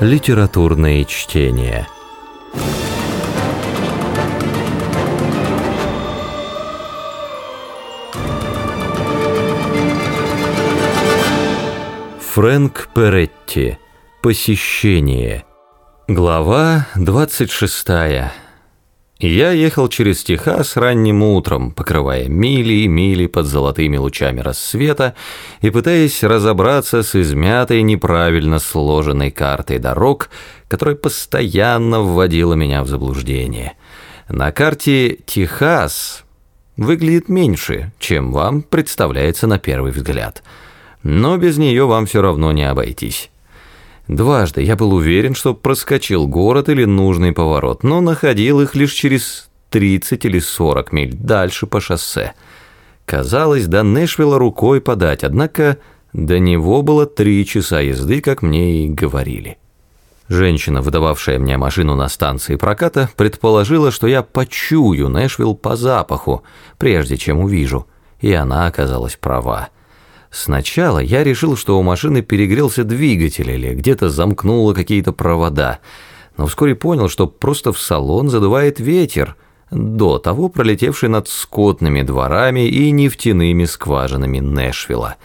Литературные чтения. Фрэнк Перетти. Посещение. Глава 26. Я ехал через Техас ранним утром, покрывая мили и мили под золотыми лучами рассвета и пытаясь разобраться с измятой неправильно сложенной картой дорог, которая постоянно вводила меня в заблуждение. На карте Техас выглядит меньше, чем вам представляется на первый взгляд, но без нее вам все равно не обойтись. Дважды я был уверен, что проскочил город или нужный поворот, но находил их лишь через 30 или 40 миль дальше по шоссе. Казалось, до Нэшвилла рукой подать, однако до него было три часа езды, как мне и говорили. Женщина, выдававшая мне машину на станции проката, предположила, что я почую Нэшвилл по запаху, прежде чем увижу, и она оказалась права. Сначала я решил, что у машины перегрелся двигатель или где-то замкнуло какие-то провода, но вскоре понял, что просто в салон задувает ветер, до того пролетевший над скотными дворами и нефтяными скважинами Нэшвилла.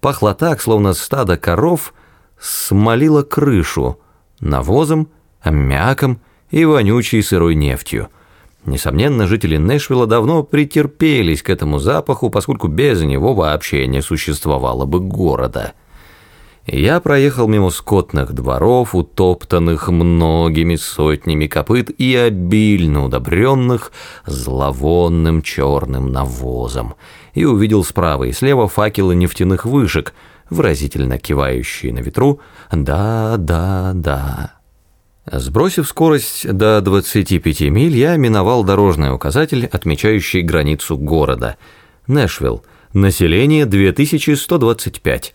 Пахло так, словно стадо коров смолило крышу навозом, аммиаком и вонючей сырой нефтью – Несомненно, жители Нэшвилла давно претерпелись к этому запаху, поскольку без него вообще не существовало бы города. Я проехал мимо скотных дворов, утоптанных многими сотнями копыт и обильно удобренных зловонным черным навозом, и увидел справа и слева факелы нефтяных вышек, выразительно кивающие на ветру «да, да, да». Сбросив скорость до 25 миль, я миновал дорожный указатель, отмечающий границу города. Нэшвилл. Население 2125.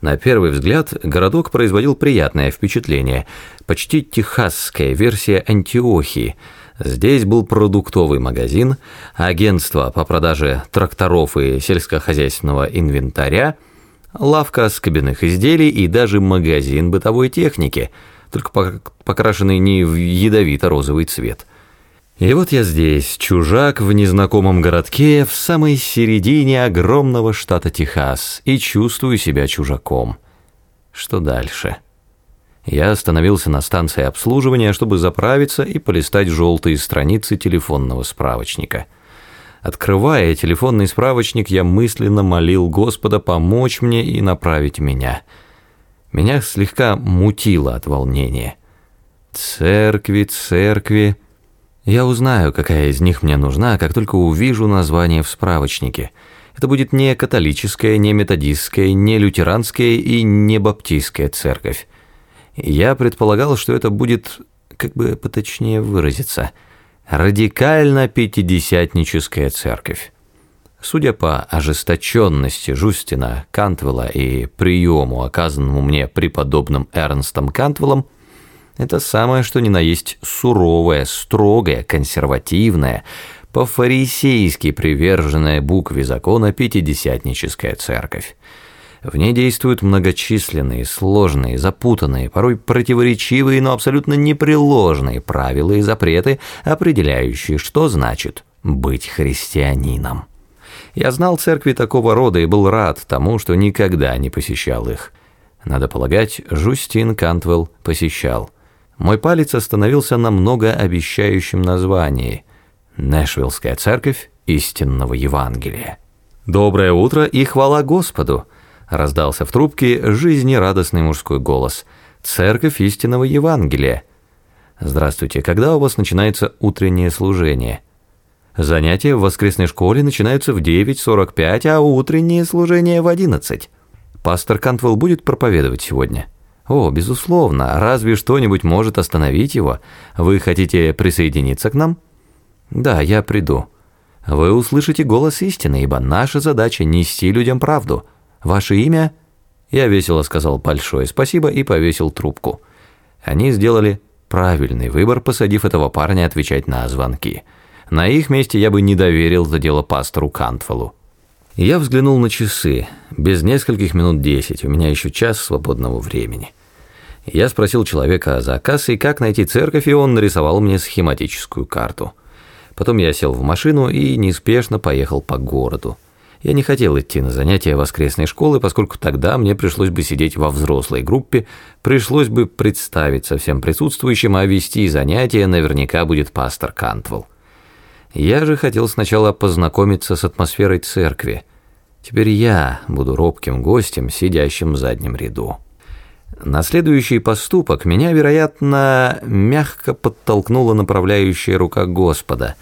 На первый взгляд, городок производил приятное впечатление. Почти техасская версия Антиохии. Здесь был продуктовый магазин, агентство по продаже тракторов и сельскохозяйственного инвентаря, лавка скобяных изделий и даже магазин бытовой техники – только покрашенный не в ядовито-розовый цвет. И вот я здесь, чужак в незнакомом городке, в самой середине огромного штата Техас, и чувствую себя чужаком. Что дальше? Я остановился на станции обслуживания, чтобы заправиться и полистать желтые страницы телефонного справочника. Открывая телефонный справочник, я мысленно молил Господа помочь мне и направить меня – меня слегка мутило от волнения. Церкви, церкви. Я узнаю, какая из них мне нужна, как только увижу название в справочнике. Это будет не католическая, не методистская, не лютеранская и не баптистская церковь. Я предполагал, что это будет, как бы поточнее выразиться, радикально пятидесятническая церковь. Судя по ожесточенности Жустина Кантвелла и приему, оказанному мне преподобным Эрнстом Кантвеллом, это самое что ни на есть суровая, строгая, консервативная, по-фарисейски приверженная букве закона пятидесятническая церковь. В ней действуют многочисленные, сложные, запутанные, порой противоречивые, но абсолютно непреложные правила и запреты, определяющие, что значит быть христианином. Я знал церкви такого рода и был рад тому, что никогда не посещал их. Надо полагать, Жустин Кантвелл посещал. Мой палец остановился на многообещающем названии «Нэшвиллская церковь истинного Евангелия». «Доброе утро и хвала Господу!» раздался в трубке жизнерадостный мужской голос. «Церковь истинного Евангелия». «Здравствуйте, когда у вас начинается утреннее служение?» Занятия в воскресной школе начинаются в 9.45, а утреннее служение в 11. Пастор Кантвелл будет проповедовать сегодня? О, безусловно, разве что-нибудь может остановить его? Вы хотите присоединиться к нам? Да, я приду. Вы услышите голос истины, ибо наша задача нести людям правду. Ваше имя? Я весело сказал большое спасибо и повесил трубку. Они сделали правильный выбор, посадив этого парня отвечать на звонки. На их месте я бы не доверил это дело пастору Кантвеллу. Я взглянул на часы. Без нескольких минут десять, у меня еще час свободного времени. Я спросил человека о заказе, как найти церковь, и он нарисовал мне схематическую карту. Потом я сел в машину и неспешно поехал по городу. Я не хотел идти на занятия воскресной школы, поскольку тогда мне пришлось бы сидеть во взрослой группе, пришлось бы представиться всем присутствующим, а вести занятия наверняка будет пастор Кантвелл. Я же хотел сначала познакомиться с атмосферой церкви. Теперь я буду робким гостем, сидящим в заднем ряду. На следующий поступок меня, вероятно, мягко подтолкнула направляющая рука Господа.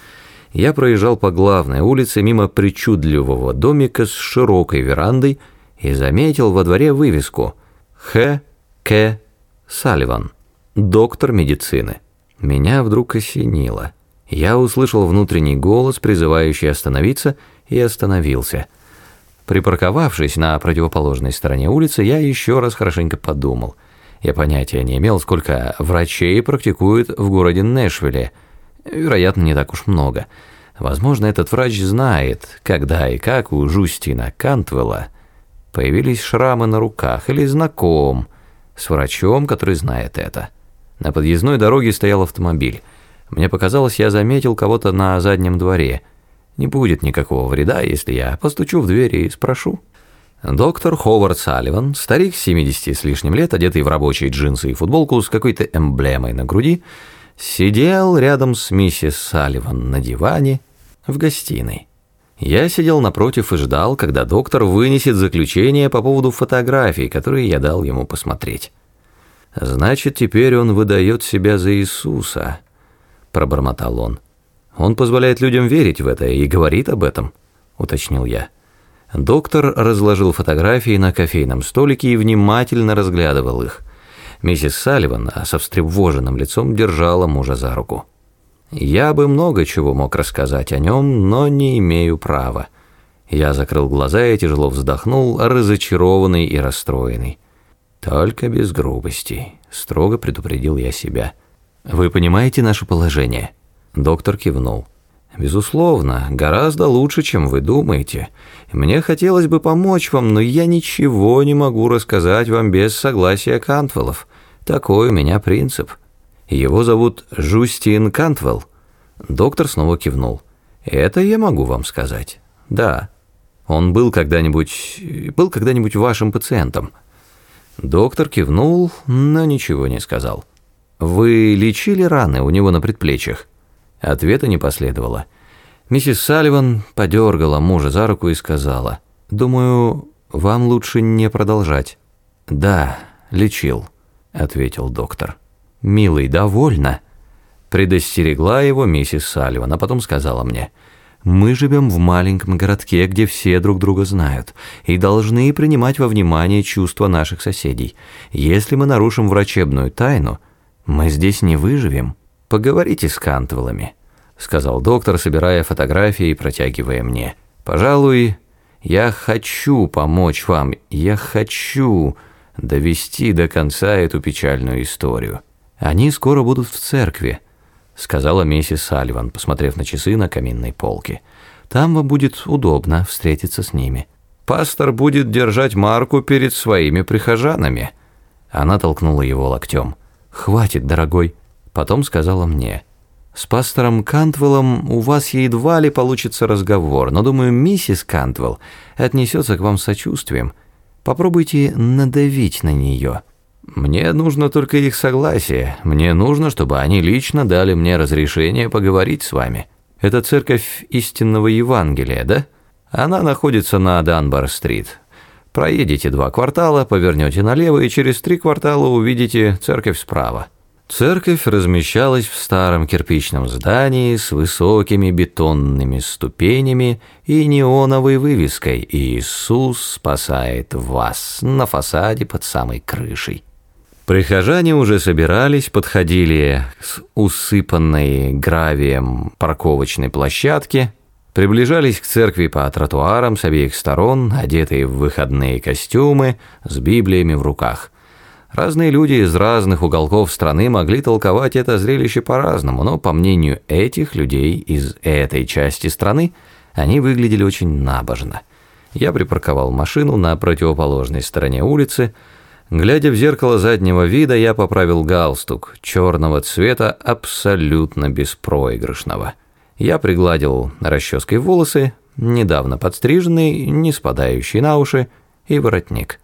Я проезжал по главной улице мимо причудливого домика с широкой верандой и заметил во дворе вывеску «Х. К. Салливан, доктор медицины». Меня вдруг осенило. Я услышал внутренний голос, призывающий остановиться, и остановился – Припарковавшись на противоположной стороне улицы, я еще раз хорошенько подумал. Я понятия не имел, сколько врачей практикуют в городе Нэшвилле. Вероятно, не так уж много. Возможно, этот врач знает, когда и как у Жустина Кантвелла появились шрамы на руках или знаком с врачом, который знает это. На подъездной дороге стоял автомобиль. Мне показалось, я заметил кого-то на заднем дворе – не будет никакого вреда, если я постучу в дверь и спрошу. Доктор Ховард Салливан, старик 70 с лишним лет, одетый в рабочие джинсы и футболку с какой-то эмблемой на груди, сидел рядом с миссис Салливан на диване в гостиной. Я сидел напротив и ждал, когда доктор вынесет заключение по поводу фотографий, которые я дал ему посмотреть. «Значит, теперь он выдает себя за Иисуса», — пробормотал он. Он позволяет людям верить в это и говорит об этом, уточнил я. Доктор разложил фотографии на кофейном столике и внимательно разглядывал их. Миссис Салливан со встревоженным лицом держала мужа за руку. Я бы много чего мог рассказать о нем, но не имею права. Я закрыл глаза и тяжело вздохнул, разочарованный и расстроенный. Только без грубостей, строго предупредил я себя. Вы понимаете наше положение? Доктор кивнул. «Безусловно, гораздо лучше, чем вы думаете. Мне хотелось бы помочь вам, но я ничего не могу рассказать вам без согласия Кантвеллов. Такой у меня принцип. Его зовут Жустин Кантвелл». Доктор снова кивнул. «Это я могу вам сказать. Да. Он был когда-нибудь... был когда-нибудь вашим пациентом». Доктор кивнул, но ничего не сказал. «Вы лечили раны у него на предплечьях?» Ответа не последовало. Миссис Салливан подергала мужа за руку и сказала, «Думаю, вам лучше не продолжать». «Да, лечил», — ответил доктор. «Милый, довольно», — предостерегла его миссис Салливан, а потом сказала мне, «Мы живем в маленьком городке, где все друг друга знают, и должны принимать во внимание чувства наших соседей. Если мы нарушим врачебную тайну, мы здесь не выживем». «Поговорите с Кантвеллами», — сказал доктор, собирая фотографии и протягивая мне. «Пожалуй, я хочу помочь вам, я хочу довести до конца эту печальную историю. Они скоро будут в церкви», — сказала миссис Салливан, посмотрев на часы на каминной полке. «Там вам будет удобно встретиться с ними. Пастор будет держать марку перед своими прихожанами». Она толкнула его локтем. «Хватит, дорогой». Потом сказала мне, «С пастором Кантвеллом у вас едва ли получится разговор, но, думаю, миссис Кантвелл отнесется к вам с сочувствием. Попробуйте надавить на нее». «Мне нужно только их согласие. Мне нужно, чтобы они лично дали мне разрешение поговорить с вами. Это церковь истинного Евангелия, да? Она находится на Данбар-стрит. Проедете два квартала, повернете налево и через три квартала увидите церковь справа». Церковь размещалась в старом кирпичном здании с высокими бетонными ступенями и неоновой вывеской «Иисус спасает вас» на фасаде под самой крышей. Прихожане уже собирались, подходили с усыпанной гравием парковочной площадки, приближались к церкви по тротуарам с обеих сторон, одетые в выходные костюмы, с библиями в руках – Разные люди из разных уголков страны могли толковать это зрелище по-разному, но, по мнению этих людей из этой части страны, они выглядели очень набожно. Я припарковал машину на противоположной стороне улицы, Глядя в зеркало заднего вида, я поправил галстук, черного цвета, абсолютно беспроигрышного. Я пригладил расческой волосы, недавно подстриженный, не спадающий на уши, и воротник.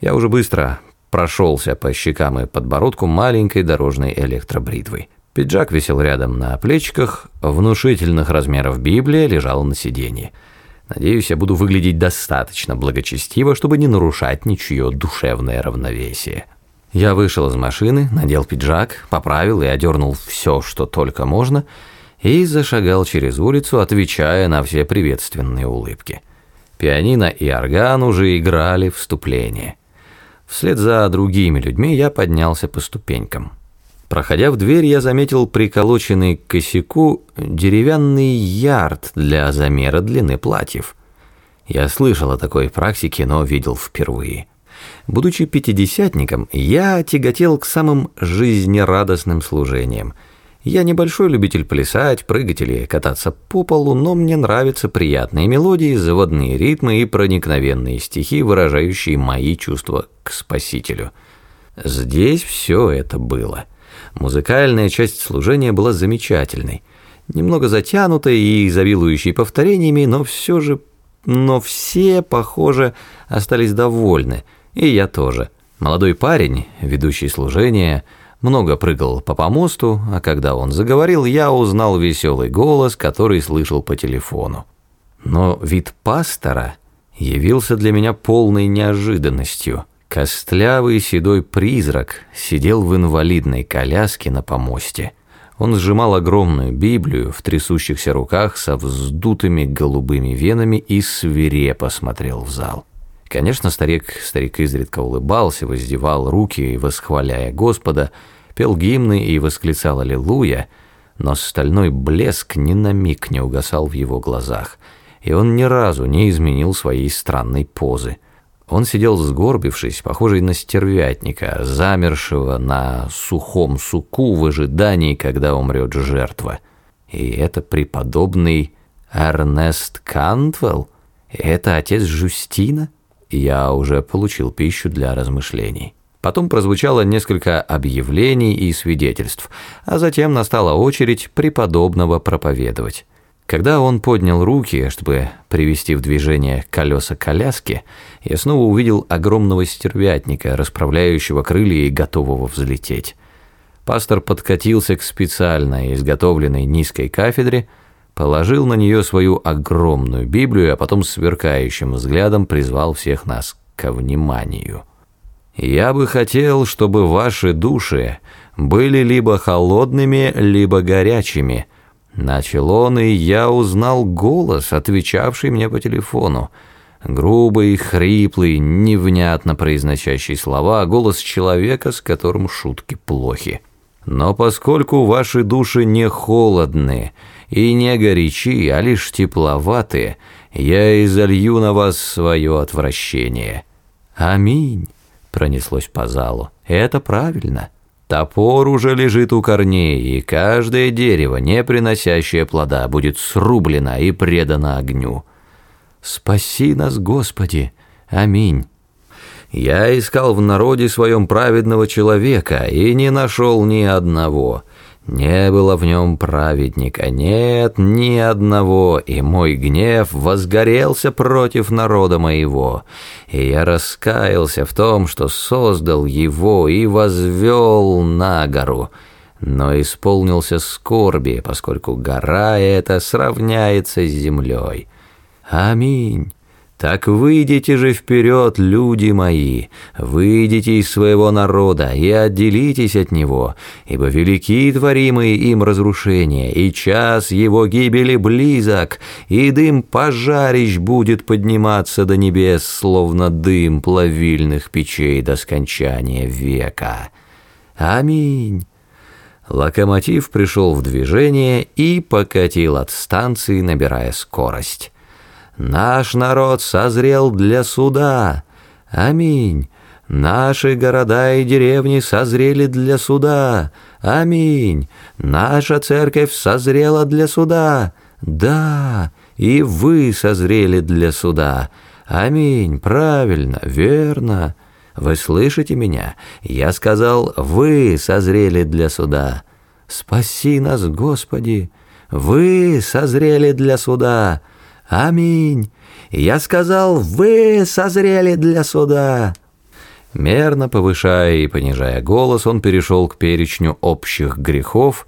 Я уже быстро прошелся по щекам и подбородку маленькой дорожной электробритвой. Пиджак висел рядом на плечиках, внушительных размеров Библия лежала на сиденье. Надеюсь, я буду выглядеть достаточно благочестиво, чтобы не нарушать ничье душевное равновесие. Я вышел из машины, надел пиджак, поправил и одернул все, что только можно, и зашагал через улицу, отвечая на все приветственные улыбки. Пианино и орган уже играли вступление. Вслед за другими людьми я поднялся по ступенькам. Проходя в дверь, я заметил приколоченный к косяку деревянный ярд для замера длины платьев. Я слышал о такой практике, но видел впервые. Будучи пятидесятником, я тяготел к самым жизнерадостным служениям. Я небольшой любитель плясать, прыгать или кататься по полу, но мне нравятся приятные мелодии, заводные ритмы и проникновенные стихи, выражающие мои чувства к Спасителю. Здесь все это было – Музыкальная часть служения была замечательной, немного затянутой и изобилующей повторениями, но все же, но все, похоже, остались довольны, и я тоже. Молодой парень, ведущий служение, много прыгал по помосту, а когда он заговорил, я узнал веселый голос, который слышал по телефону. Но вид пастора явился для меня полной неожиданностью – Костлявый седой призрак сидел в инвалидной коляске на помосте. Он сжимал огромную Библию в трясущихся руках со вздутыми голубыми венами и свирепо смотрел в зал. Конечно, старик, старик изредка улыбался, воздевал руки, восхваляя Господа, пел гимны и восклицал «Аллилуйя», но стальной блеск ни на миг не угасал в его глазах, и он ни разу не изменил своей странной позы – он сидел сгорбившись, похожий на стервятника, замершего на сухом суку в ожидании, когда умрет жертва. И это преподобный Эрнест Кантвелл? Это отец Жустина? Я уже получил пищу для размышлений. Потом прозвучало несколько объявлений и свидетельств, а затем настала очередь преподобного проповедовать. Когда он поднял руки, чтобы привести в движение колеса коляски, я снова увидел огромного стервятника, расправляющего крылья и готового взлететь. Пастор подкатился к специально изготовленной низкой кафедре, положил на нее свою огромную Библию, а потом сверкающим взглядом призвал всех нас ко вниманию. «Я бы хотел, чтобы ваши души были либо холодными, либо горячими», Начал он, и я узнал голос, отвечавший мне по телефону. Грубый, хриплый, невнятно произносящий слова, голос человека, с которым шутки плохи. Но поскольку ваши души не холодны и не горячи, а лишь тепловатые, я изолью на вас свое отвращение. Аминь, пронеслось по залу. Это правильно. Топор уже лежит у корней, и каждое дерево, не приносящее плода, будет срублено и предано огню. Спаси нас, Господи! Аминь. Я искал в народе своем праведного человека и не нашел ни одного – не было в нем праведника, нет ни одного, и мой гнев возгорелся против народа моего, и я раскаялся в том, что создал его и возвел на гору, но исполнился скорби, поскольку гора эта сравняется с землей. Аминь. Так выйдите же вперед, люди мои, выйдите из своего народа и отделитесь от него, ибо велики творимые им разрушения, и час его гибели близок, и дым пожарищ будет подниматься до небес, словно дым плавильных печей до скончания века. Аминь. Локомотив пришел в движение и покатил от станции, набирая скорость. Наш народ созрел для суда. Аминь. Наши города и деревни созрели для суда. Аминь. Наша церковь созрела для суда. Да, и вы созрели для суда. Аминь. Правильно, верно. Вы слышите меня? Я сказал, вы созрели для суда. Спаси нас, Господи! Вы созрели для суда. Аминь. Я сказал, вы созрели для суда. Мерно повышая и понижая голос, он перешел к перечню общих грехов,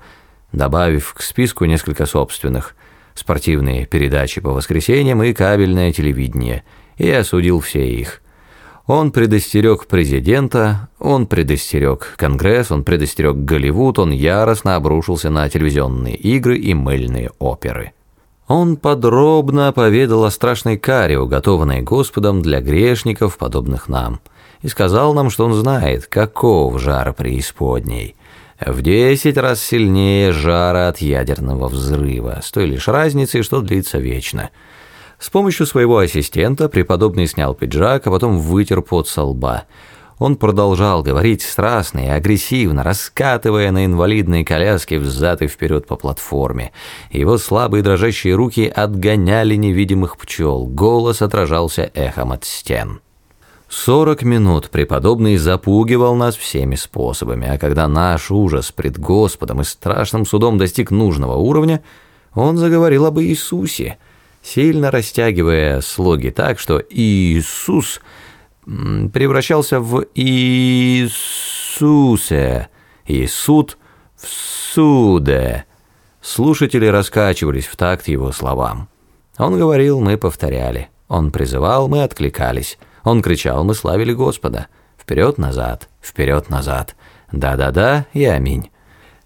добавив к списку несколько собственных, спортивные передачи по воскресеньям и кабельное телевидение, и осудил все их. Он предостерег президента, он предостерег Конгресс, он предостерег Голливуд, он яростно обрушился на телевизионные игры и мыльные оперы. Он подробно поведал о страшной каре, уготованной Господом для грешников, подобных нам, и сказал нам, что он знает, каков жар преисподней. В десять раз сильнее жара от ядерного взрыва, с той лишь разницей, что длится вечно – с помощью своего ассистента преподобный снял пиджак, а потом вытер пот со лба. Он продолжал говорить страстно и агрессивно, раскатывая на инвалидной коляске взад и вперед по платформе. Его слабые дрожащие руки отгоняли невидимых пчел, голос отражался эхом от стен. Сорок минут преподобный запугивал нас всеми способами, а когда наш ужас пред Господом и страшным судом достиг нужного уровня, он заговорил об Иисусе – сильно растягивая слоги так, что Иисус превращался в Иисусе, и суд в суде. Слушатели раскачивались в такт его словам. Он говорил, мы повторяли. Он призывал, мы откликались. Он кричал, мы славили Господа. Вперед-назад, вперед-назад. Да-да-да и аминь.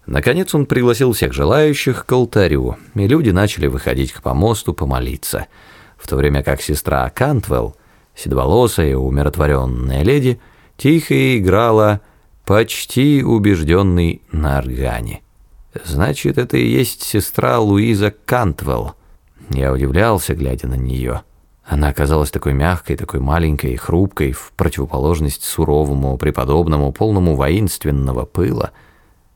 Наконец он пригласил всех желающих к алтарю, и люди начали выходить к помосту помолиться, в то время как сестра Кантвелл, седоволосая умиротворенная леди, тихо играла почти убежденный на органе. Значит, это и есть сестра Луиза Кантвелл. Я удивлялся, глядя на нее. Она оказалась такой мягкой, такой маленькой и хрупкой, в противоположность суровому, преподобному, полному воинственного пыла –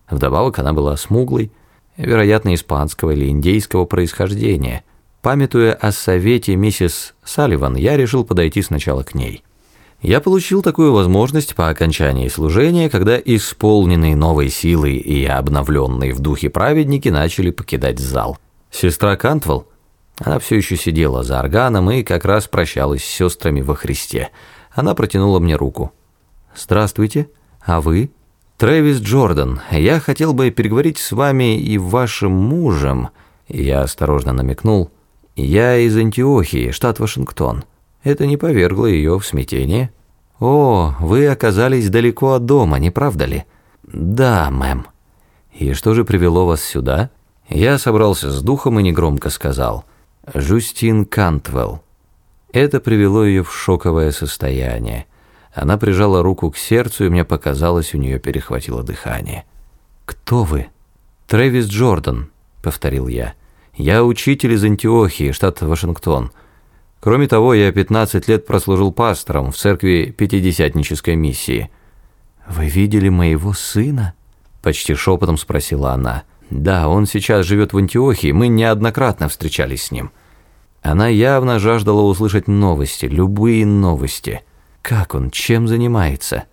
Вдобавок она была смуглой, вероятно, испанского или индейского происхождения. Памятуя о совете миссис Салливан, я решил подойти сначала к ней. Я получил такую возможность по окончании служения, когда исполненные новой силой и обновленные в духе праведники начали покидать зал. Сестра Кантвелл, она все еще сидела за органом и как раз прощалась с сестрами во Христе. Она протянула мне руку. «Здравствуйте, а вы?» «Трэвис Джордан, я хотел бы переговорить с вами и вашим мужем». Я осторожно намекнул. «Я из Антиохии, штат Вашингтон». Это не повергло ее в смятение. «О, вы оказались далеко от дома, не правда ли?» «Да, мэм». «И что же привело вас сюда?» Я собрался с духом и негромко сказал. «Жустин Кантвелл». Это привело ее в шоковое состояние. Она прижала руку к сердцу, и мне показалось, у нее перехватило дыхание. «Кто вы?» «Трэвис Джордан», — повторил я. «Я учитель из Антиохии, штат Вашингтон. Кроме того, я 15 лет прослужил пастором в церкви Пятидесятнической миссии». «Вы видели моего сына?» — почти шепотом спросила она. «Да, он сейчас живет в Антиохии, мы неоднократно встречались с ним». Она явно жаждала услышать новости, любые новости. Как он, чем занимается?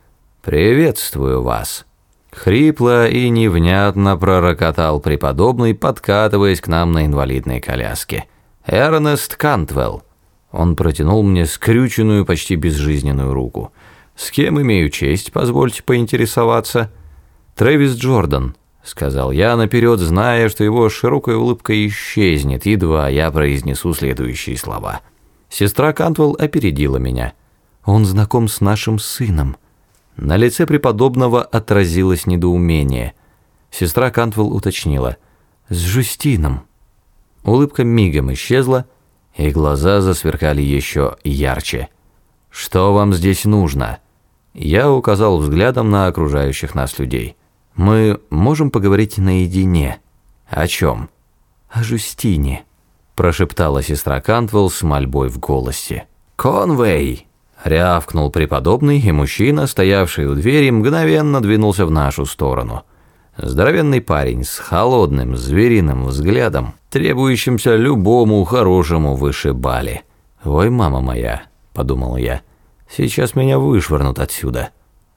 Приветствую вас. Хрипло и невнятно пророкотал преподобный, подкатываясь к нам на инвалидной коляске. Эрнест Кантвелл. Он протянул мне скрюченную, почти безжизненную руку. «С кем имею честь, позвольте поинтересоваться?» «Трэвис Джордан», — сказал я наперед, зная, что его широкая улыбка исчезнет, едва я произнесу следующие слова. Сестра Кантвелл опередила меня — он знаком с нашим сыном». На лице преподобного отразилось недоумение. Сестра Кантвелл уточнила. «С Жустином». Улыбка мигом исчезла, и глаза засверкали еще ярче. «Что вам здесь нужно?» Я указал взглядом на окружающих нас людей. «Мы можем поговорить наедине». «О чем?» «О Жустине», – прошептала сестра Кантвелл с мольбой в голосе. «Конвей!» Рявкнул преподобный, и мужчина, стоявший у двери, мгновенно двинулся в нашу сторону. Здоровенный парень с холодным звериным взглядом, требующимся любому хорошему вышибале. «Ой, мама моя», — подумал я, Сейчас меня вышвырнут отсюда».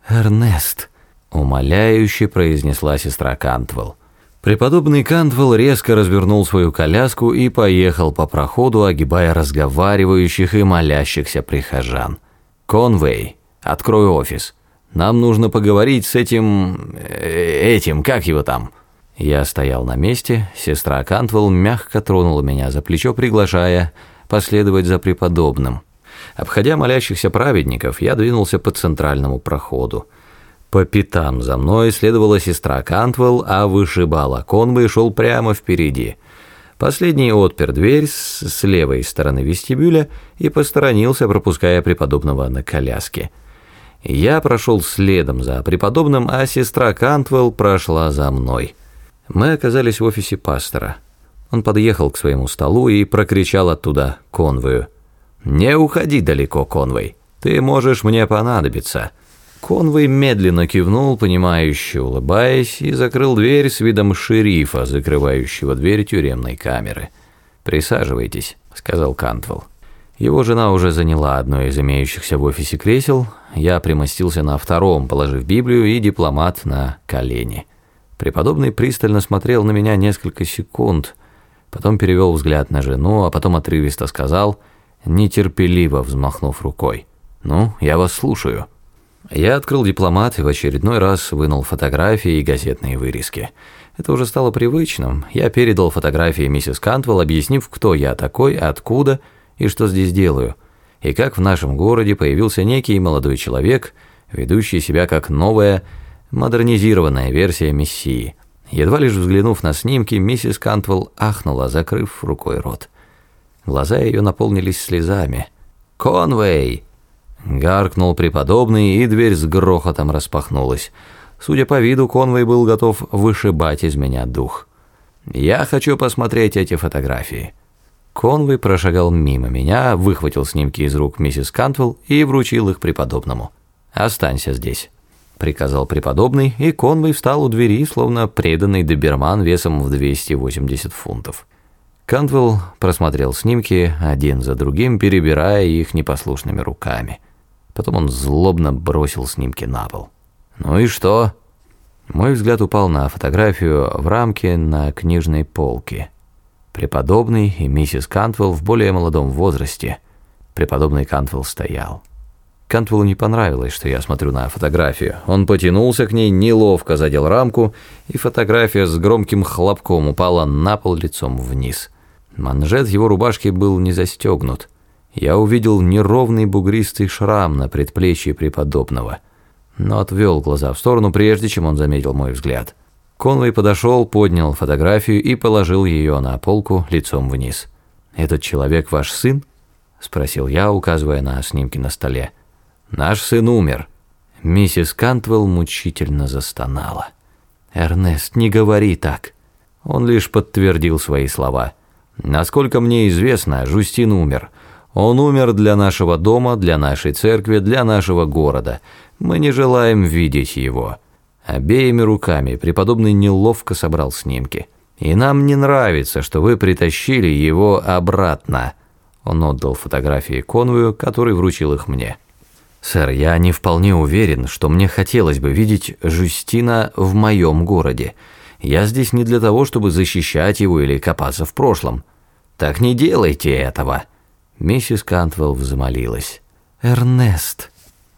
«Эрнест», — умоляюще произнесла сестра Кантвелл. Преподобный Кантвелл резко развернул свою коляску и поехал по проходу, огибая разговаривающих и молящихся прихожан. «Конвей, открой офис. Нам нужно поговорить с этим... Э, этим, как его там?» Я стоял на месте, сестра Кантвелл мягко тронула меня за плечо, приглашая последовать за преподобным. Обходя молящихся праведников, я двинулся по центральному проходу. По пятам за мной следовала сестра Кантвелл, а вышибала Конвей шел прямо впереди. Последний отпер дверь с, левой стороны вестибюля и посторонился, пропуская преподобного на коляске. Я прошел следом за преподобным, а сестра Кантвелл прошла за мной. Мы оказались в офисе пастора. Он подъехал к своему столу и прокричал оттуда Конвею. «Не уходи далеко, Конвей. Ты можешь мне понадобиться». Конвей медленно кивнул, понимающе улыбаясь, и закрыл дверь с видом шерифа, закрывающего дверь тюремной камеры. «Присаживайтесь», — сказал Кантвелл. Его жена уже заняла одно из имеющихся в офисе кресел, я примостился на втором, положив Библию и дипломат на колени. Преподобный пристально смотрел на меня несколько секунд, потом перевел взгляд на жену, а потом отрывисто сказал, нетерпеливо взмахнув рукой. «Ну, я вас слушаю». Я открыл дипломат и в очередной раз вынул фотографии и газетные вырезки. Это уже стало привычным. Я передал фотографии миссис Кантвелл, объяснив, кто я такой, откуда и что здесь делаю, и как в нашем городе появился некий молодой человек, ведущий себя как новая, модернизированная версия Мессии. Едва лишь взглянув на снимки, миссис Кантвелл ахнула, закрыв рукой рот. Глаза ее наполнились слезами. «Конвей!» Гаркнул преподобный, и дверь с грохотом распахнулась. Судя по виду, Конвей был готов вышибать из меня дух. «Я хочу посмотреть эти фотографии». Конвей прошагал мимо меня, выхватил снимки из рук миссис Кантвелл и вручил их преподобному. «Останься здесь», — приказал преподобный, и Конвей встал у двери, словно преданный доберман весом в 280 фунтов. Кантвелл просмотрел снимки один за другим, перебирая их непослушными руками. Потом он злобно бросил снимки на пол. «Ну и что?» Мой взгляд упал на фотографию в рамке на книжной полке. Преподобный и миссис Кантвелл в более молодом возрасте. Преподобный Кантвелл стоял. Кантвеллу не понравилось, что я смотрю на фотографию. Он потянулся к ней, неловко задел рамку, и фотография с громким хлопком упала на пол лицом вниз. Манжет его рубашки был не застегнут я увидел неровный бугристый шрам на предплечье преподобного, но отвел глаза в сторону, прежде чем он заметил мой взгляд. Конвей подошел, поднял фотографию и положил ее на полку лицом вниз. «Этот человек ваш сын?» – спросил я, указывая на снимки на столе. «Наш сын умер». Миссис Кантвелл мучительно застонала. «Эрнест, не говори так». Он лишь подтвердил свои слова. «Насколько мне известно, Жюстин умер». Он умер для нашего дома, для нашей церкви, для нашего города. Мы не желаем видеть его». Обеими руками преподобный неловко собрал снимки. «И нам не нравится, что вы притащили его обратно». Он отдал фотографии Конвею, который вручил их мне. «Сэр, я не вполне уверен, что мне хотелось бы видеть Жюстина в моем городе. Я здесь не для того, чтобы защищать его или копаться в прошлом. Так не делайте этого». Миссис Кантвелл взмолилась. «Эрнест!»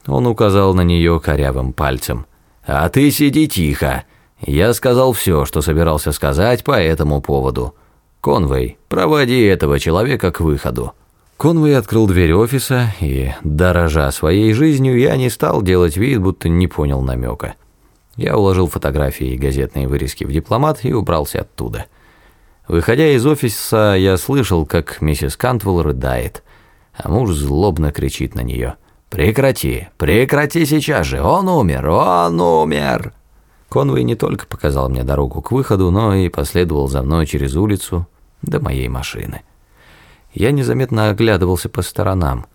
Он указал на нее корявым пальцем. «А ты сиди тихо. Я сказал все, что собирался сказать по этому поводу. Конвей, проводи этого человека к выходу». Конвей открыл дверь офиса, и, дорожа своей жизнью, я не стал делать вид, будто не понял намека. Я уложил фотографии и газетные вырезки в дипломат и убрался оттуда. Выходя из офиса, я слышал, как миссис Кантвелл рыдает, а муж злобно кричит на нее. «Прекрати! Прекрати сейчас же! Он умер! Он умер!» Конвей не только показал мне дорогу к выходу, но и последовал за мной через улицу до моей машины. Я незаметно оглядывался по сторонам.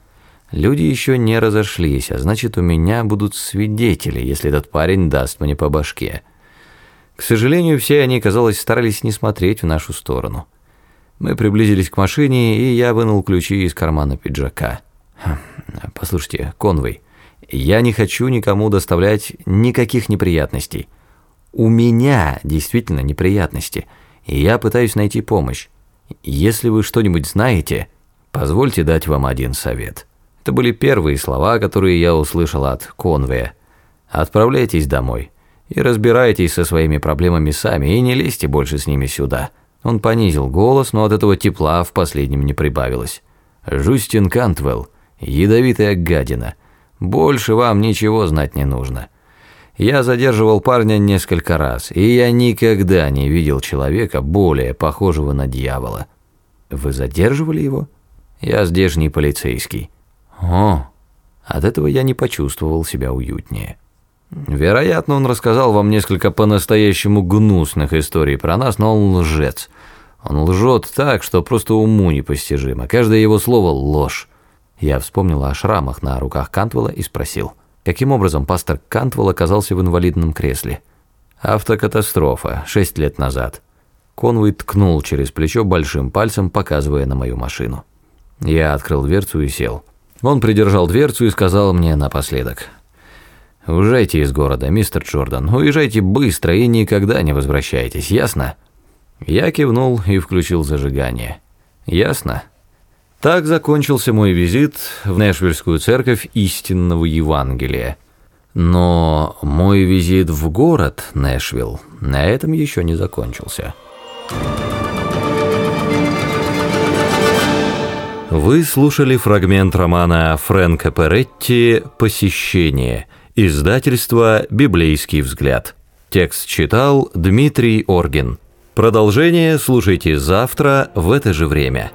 Люди еще не разошлись, а значит, у меня будут свидетели, если этот парень даст мне по башке. К сожалению, все они, казалось, старались не смотреть в нашу сторону. Мы приблизились к машине, и я вынул ключи из кармана пиджака. Хм, Послушайте, Конвей, я не хочу никому доставлять никаких неприятностей. У меня действительно неприятности, и я пытаюсь найти помощь. Если вы что-нибудь знаете, позвольте дать вам один совет. Это были первые слова, которые я услышал от Конвея. Отправляйтесь домой и разбирайтесь со своими проблемами сами, и не лезьте больше с ними сюда. Он понизил голос, но от этого тепла в последнем не прибавилось. Жюстин Кантвелл, ядовитая гадина. Больше вам ничего знать не нужно. Я задерживал парня несколько раз, и я никогда не видел человека более похожего на дьявола. Вы задерживали его? Я здешний полицейский. О, от этого я не почувствовал себя уютнее. Вероятно, он рассказал вам несколько по-настоящему гнусных историй про нас, но он лжец. Он лжет так, что просто уму непостижимо. Каждое его слово – ложь. Я вспомнил о шрамах на руках Кантвелла и спросил, каким образом пастор Кантвелл оказался в инвалидном кресле. Автокатастрофа, шесть лет назад. Конвей ткнул через плечо большим пальцем, показывая на мою машину. Я открыл дверцу и сел. Он придержал дверцу и сказал мне напоследок. «Уезжайте из города, мистер Джордан, уезжайте быстро и никогда не возвращайтесь, ясно?» Я кивнул и включил зажигание. «Ясно?» Так закончился мой визит в Нэшвильскую церковь истинного Евангелия. Но мой визит в город Нэшвилл на этом еще не закончился. Вы слушали фрагмент романа Фрэнка Перетти «Посещение», издательство «Библейский взгляд». Текст читал Дмитрий Оргин. Продолжение слушайте завтра в это же время.